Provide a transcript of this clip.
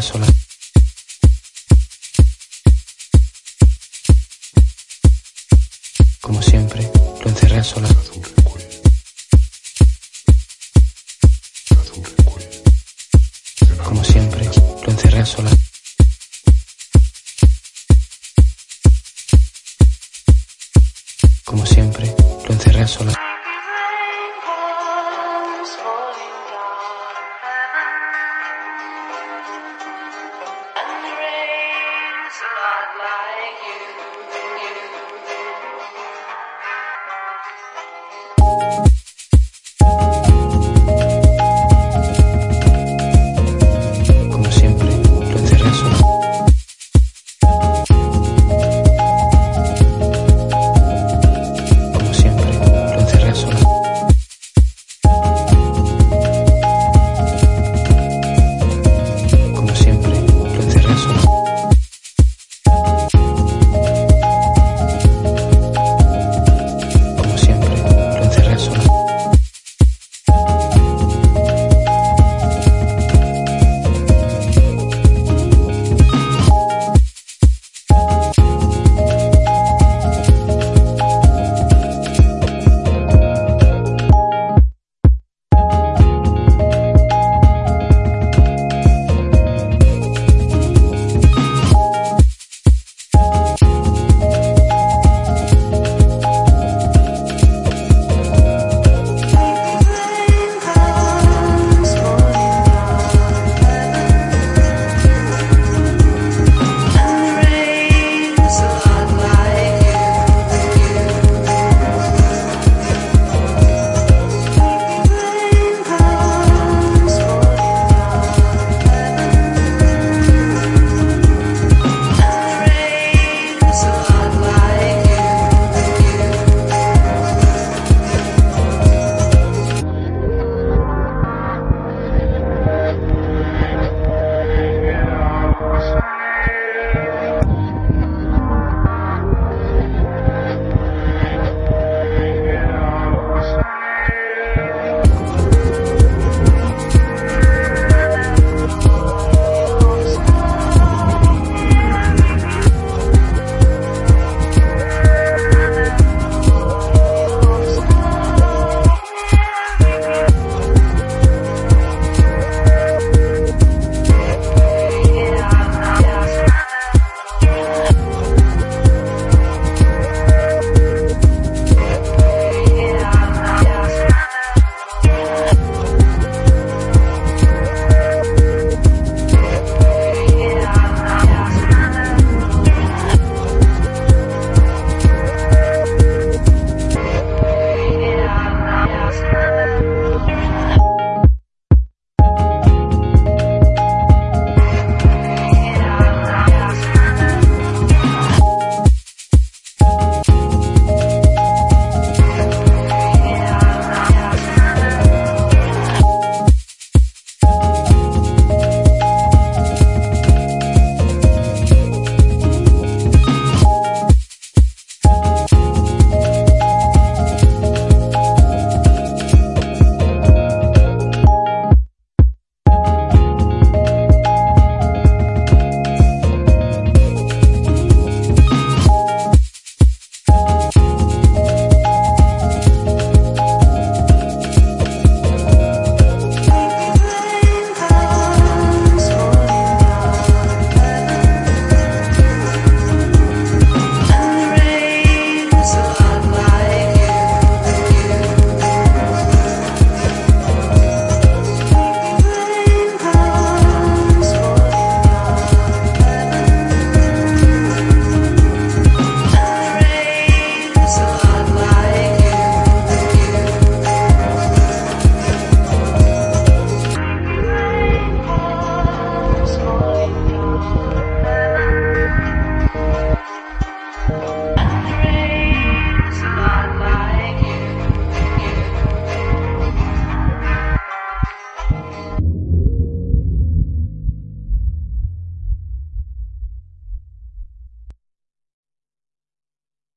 solas. Como siempre, lo encerré a solas. Como siempre, lo encerré a solas. Como siempre, lo encerré a solas. not like you.